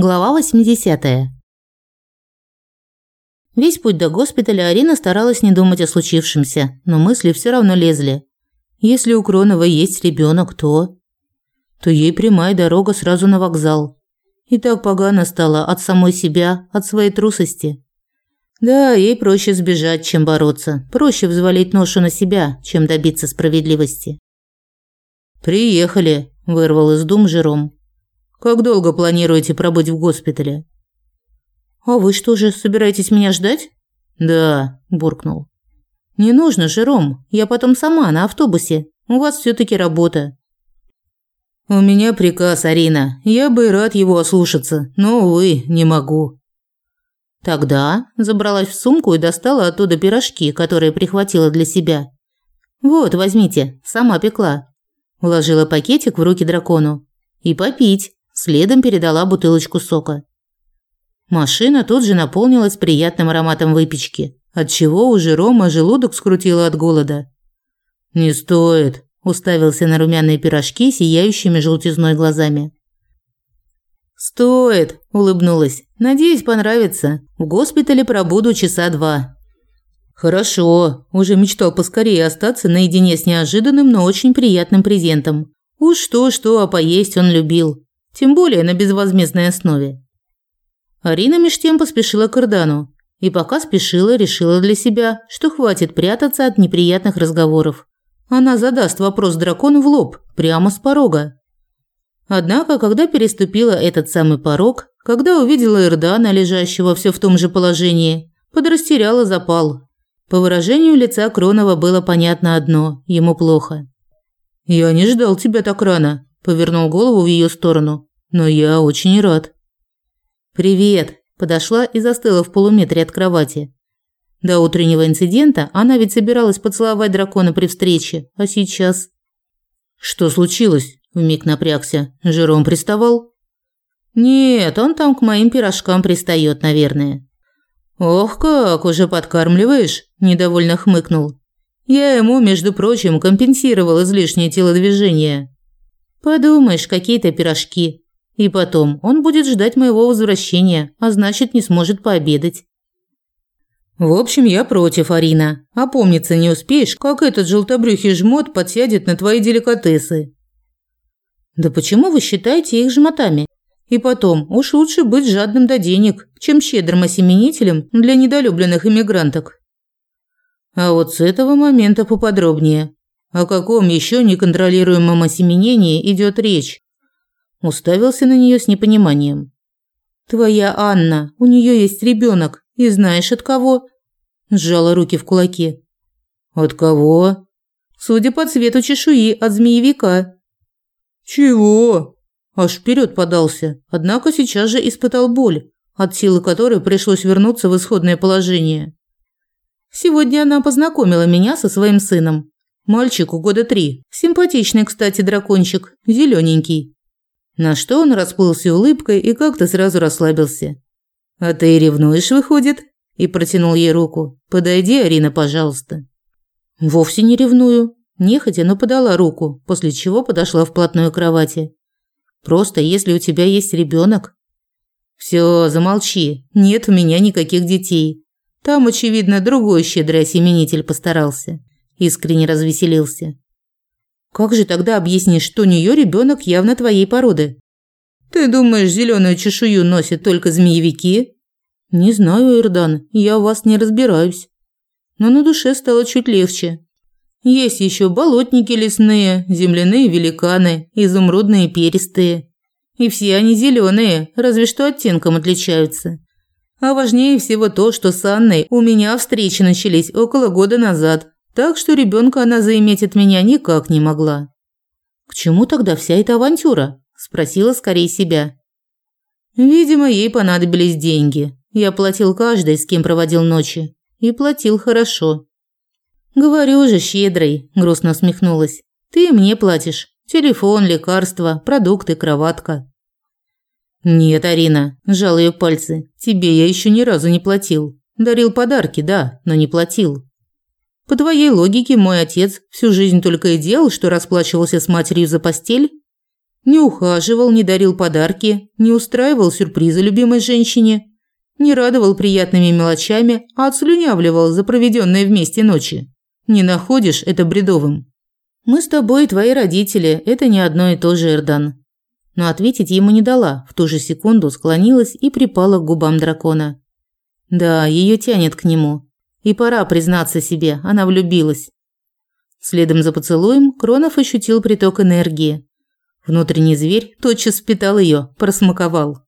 Глава 80. Весь путь до госпиталя Арина старалась не думать о случившемся, но мысли все равно лезли. Если у Кронова есть ребенок, то... То ей прямая дорога сразу на вокзал. И так погано стало от самой себя, от своей трусости. Да, ей проще сбежать, чем бороться. Проще взвалить ношу на себя, чем добиться справедливости. «Приехали», – вырвал из дум Жером. Как долго планируете пробыть в госпитале? А вы что же, собираетесь меня ждать? Да, буркнул. Не нужно, Жером, я потом сама на автобусе. У вас все таки работа. У меня приказ, Арина. Я бы рад его ослушаться, но увы, не могу. Тогда забралась в сумку и достала оттуда пирожки, которые прихватила для себя. Вот, возьмите, сама пекла. Вложила пакетик в руки дракону. И попить. Следом передала бутылочку сока. Машина тут же наполнилась приятным ароматом выпечки, отчего у Жерома желудок скрутило от голода. «Не стоит», – уставился на румяные пирожки, сияющими желтизной глазами. «Стоит», – улыбнулась. «Надеюсь, понравится. В госпитале пробуду часа два». «Хорошо», – уже мечтал поскорее остаться наедине с неожиданным, но очень приятным презентом. Уж что-что, а поесть он любил тем более на безвозмездной основе. Арина меж тем поспешила к Ирдану, и пока спешила, решила для себя, что хватит прятаться от неприятных разговоров. Она задаст вопрос дракону в лоб, прямо с порога. Однако, когда переступила этот самый порог, когда увидела Ирдана, лежащего все в том же положении, подрастеряла запал. По выражению лица Кронова было понятно одно – ему плохо. «Я не ждал тебя так рано», – повернул голову в ее сторону но я очень рад. Привет, подошла и застыла в полуметре от кровати. До утреннего инцидента она ведь собиралась поцеловать дракона при встрече, а сейчас Что случилось? вмиг напрягся. Жером приставал? Нет, он там к моим пирожкам пристает, наверное. Ох, как уже подкармливаешь, недовольно хмыкнул. Я ему, между прочим, компенсировал излишнее телодвижение. Подумаешь, какие-то пирожки. И потом, он будет ждать моего возвращения, а значит, не сможет пообедать. В общем, я против, Арина. Опомниться не успеешь, как этот желтобрюхий жмот подсядет на твои деликатесы. Да почему вы считаете их жмотами? И потом, уж лучше быть жадным до денег, чем щедрым осеменителем для недолюбленных иммигранток. А вот с этого момента поподробнее. О каком еще неконтролируемом осеменении идет речь? Уставился на нее с непониманием. Твоя Анна, у нее есть ребенок, и знаешь от кого? Сжала руки в кулаки. От кого? Судя по цвету чешуи, от змеевика. Чего? Аж вперед подался, однако сейчас же испытал боль, от силы которой пришлось вернуться в исходное положение. Сегодня она познакомила меня со своим сыном. Мальчику года три. Симпатичный, кстати, дракончик, зелененький. На что он расплылся улыбкой и как-то сразу расслабился. «А ты ревнуешь, выходит?» И протянул ей руку. «Подойди, Арина, пожалуйста». «Вовсе не ревную». Нехотя, но подала руку, после чего подошла вплотную к кровати. «Просто если у тебя есть ребенок. «Все, замолчи. Нет у меня никаких детей. Там, очевидно, другой щедрый осеменитель постарался». Искренне развеселился. Как же тогда объяснишь, что у нее ребенок явно твоей породы? Ты думаешь, зеленую чешую носят только змеевики? Не знаю, Ирдан, я в вас не разбираюсь. Но на душе стало чуть легче. Есть еще болотники лесные, земляные великаны, изумрудные перистые. И все они зеленые, разве что оттенком отличаются. А важнее всего то, что с Анной у меня встречи начались около года назад, так что ребенка она заиметь от меня никак не могла. К чему тогда вся эта авантюра? спросила скорее себя. Видимо, ей понадобились деньги. Я платил каждой, с кем проводил ночи, и платил хорошо. Говорю же, щедрый, грустно усмехнулась. Ты мне платишь. Телефон, лекарства, продукты, кроватка. Нет, Арина, сжал ее пальцы. Тебе я еще ни разу не платил. Дарил подарки, да, но не платил. По твоей логике, мой отец всю жизнь только и делал, что расплачивался с матерью за постель? Не ухаживал, не дарил подарки, не устраивал сюрпризы любимой женщине, не радовал приятными мелочами, а отслюнявливал за проведенные вместе ночи. Не находишь это бредовым? Мы с тобой и твои родители – это не одно и то же, Эрдан. Но ответить ему не дала, в ту же секунду склонилась и припала к губам дракона. Да, ее тянет к нему. И пора признаться себе, она влюбилась. Следом за поцелуем Кронов ощутил приток энергии. Внутренний зверь тотчас впитал ее, просмаковал.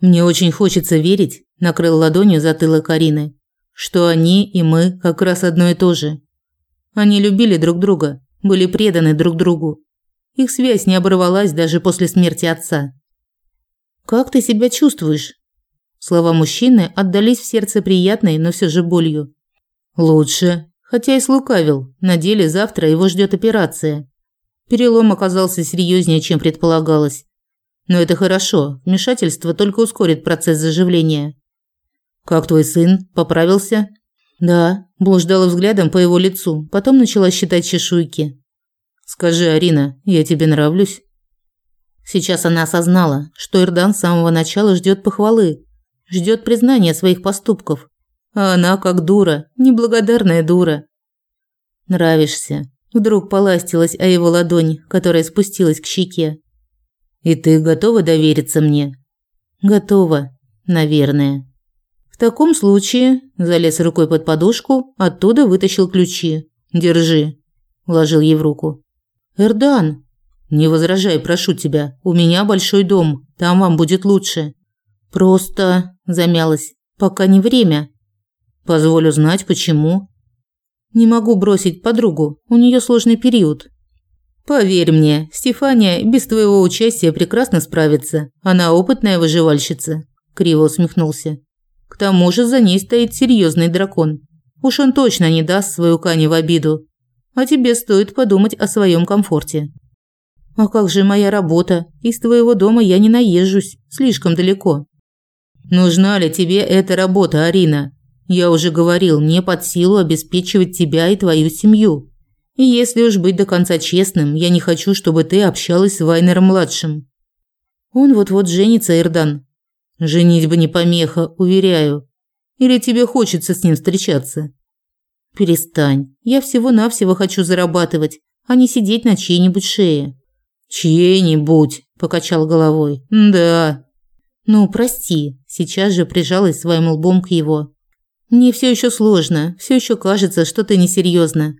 Мне очень хочется верить, накрыл ладонью затылок Карины, что они и мы как раз одно и то же. Они любили друг друга, были преданы друг другу. Их связь не оборвалась даже после смерти отца. Как ты себя чувствуешь? Слова мужчины отдались в сердце приятной, но все же болью. Лучше, хотя и слукавил. На деле завтра его ждет операция. Перелом оказался серьезнее, чем предполагалось. Но это хорошо. Вмешательство только ускорит процесс заживления. Как твой сын? Поправился? Да, блуждала взглядом по его лицу, потом начала считать чешуйки. Скажи, Арина, я тебе нравлюсь? Сейчас она осознала, что Ирдан с самого начала ждет похвалы, ждет признания своих поступков. А она как дура, неблагодарная дура. Нравишься. Вдруг поластилась о его ладонь, которая спустилась к щеке. И ты готова довериться мне? Готова, наверное. В таком случае залез рукой под подушку, оттуда вытащил ключи. Держи, вложил ей в руку. Эрдан, не возражай, прошу тебя. У меня большой дом, там вам будет лучше. Просто замялась. Пока не время. Позволю знать почему. Не могу бросить подругу, у нее сложный период. Поверь мне, Стефания без твоего участия прекрасно справится. Она опытная выживальщица, криво усмехнулся. К тому же за ней стоит серьезный дракон. Уж он точно не даст свою Кани в обиду. А тебе стоит подумать о своем комфорте. А как же моя работа? Из твоего дома я не наезжусь, слишком далеко. Нужна ли тебе эта работа, Арина? Я уже говорил, мне под силу обеспечивать тебя и твою семью. И если уж быть до конца честным, я не хочу, чтобы ты общалась с Вайнером-младшим. Он вот-вот женится, Эрдан, Женить бы не помеха, уверяю. Или тебе хочется с ним встречаться? Перестань. Я всего-навсего хочу зарабатывать, а не сидеть на чьей-нибудь шее. Чьей-нибудь, покачал головой. Да. Ну, прости. Сейчас же прижалась своим лбом к его. Мне все еще сложно, все еще кажется, что ты несерьезно.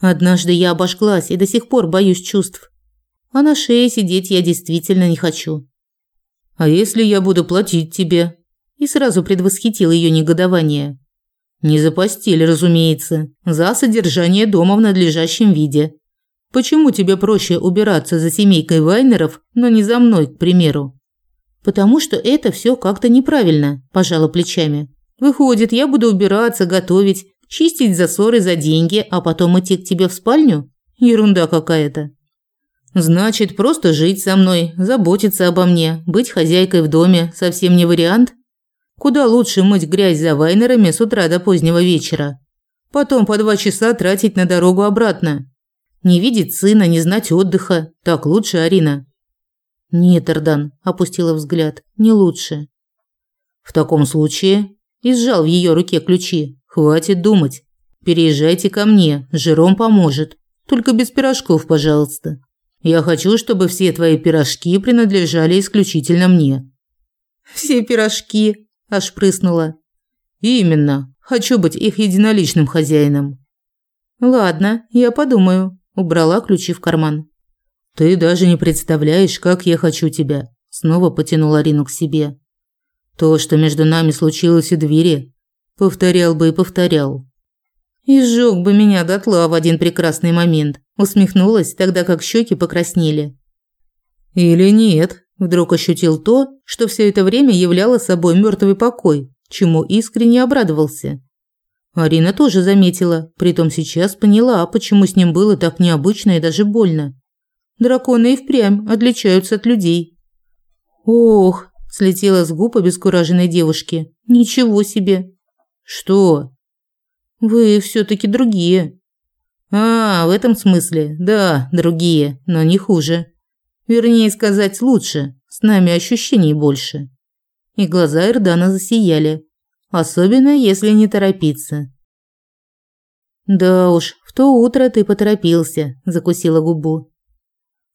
Однажды я обожглась и до сих пор боюсь чувств. А на шее сидеть я действительно не хочу. А если я буду платить тебе? И сразу предвосхитил ее негодование. Не за постель, разумеется, за содержание дома в надлежащем виде. Почему тебе проще убираться за семейкой Вайнеров, но не за мной, к примеру? Потому что это все как-то неправильно, пожала плечами. Выходит, я буду убираться, готовить, чистить засоры за деньги, а потом идти к тебе в спальню? Ерунда какая-то. Значит, просто жить со мной, заботиться обо мне, быть хозяйкой в доме совсем не вариант? Куда лучше мыть грязь за вайнерами с утра до позднего вечера. Потом по два часа тратить на дорогу обратно. Не видеть сына, не знать отдыха. Так лучше, Арина. Нет, Эрдан, опустила взгляд. Не лучше. В таком случае, и сжал в ее руке ключи. Хватит думать. Переезжайте ко мне, Жером поможет. Только без пирожков, пожалуйста. Я хочу, чтобы все твои пирожки принадлежали исключительно мне. Все пирожки, аж прыснула. Именно. Хочу быть их единоличным хозяином. Ладно, я подумаю, убрала ключи в карман. Ты даже не представляешь, как я хочу тебя, снова потянула Рину к себе. То, что между нами случилось у двери, повторял бы и повторял. И сжёг бы меня дотла в один прекрасный момент. Усмехнулась, тогда как щеки покраснели. Или нет, вдруг ощутил то, что все это время являло собой мертвый покой, чему искренне обрадовался. Арина тоже заметила, притом сейчас поняла, почему с ним было так необычно и даже больно. Драконы и впрямь отличаются от людей. Ох, слетела с губ обескураженной девушки. Ничего себе. Что? Вы все таки другие. А, в этом смысле. Да, другие, но не хуже. Вернее сказать, лучше. С нами ощущений больше. И глаза Эрдана засияли. Особенно, если не торопиться. Да уж, в то утро ты поторопился, закусила губу.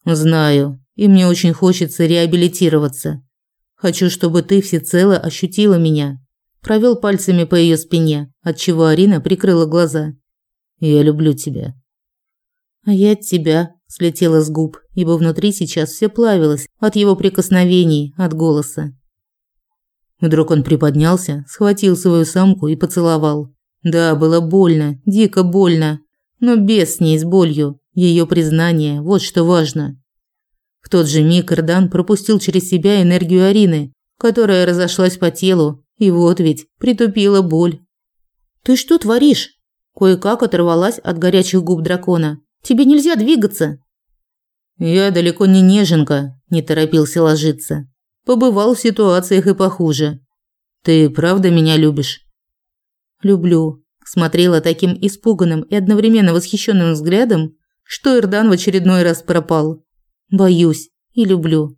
Знаю, и мне очень хочется реабилитироваться. Хочу, чтобы ты всецело ощутила меня. Провел пальцами по ее спине, отчего Арина прикрыла глаза. Я люблю тебя. А я тебя слетела с губ, ибо внутри сейчас все плавилось от его прикосновений, от голоса. Вдруг он приподнялся, схватил свою самку и поцеловал. Да, было больно, дико больно, но без с ней с болью. Ее признание вот что важно. В тот же миг Ирдан пропустил через себя энергию Арины, которая разошлась по телу, и вот ведь притупила боль. Ты что творишь? Кое-как оторвалась от горячих губ дракона. Тебе нельзя двигаться. Я далеко не неженка, не торопился ложиться. Побывал в ситуациях и похуже. Ты правда меня любишь? Люблю. Смотрела таким испуганным и одновременно восхищенным взглядом, что Ирдан в очередной раз пропал. Боюсь и люблю.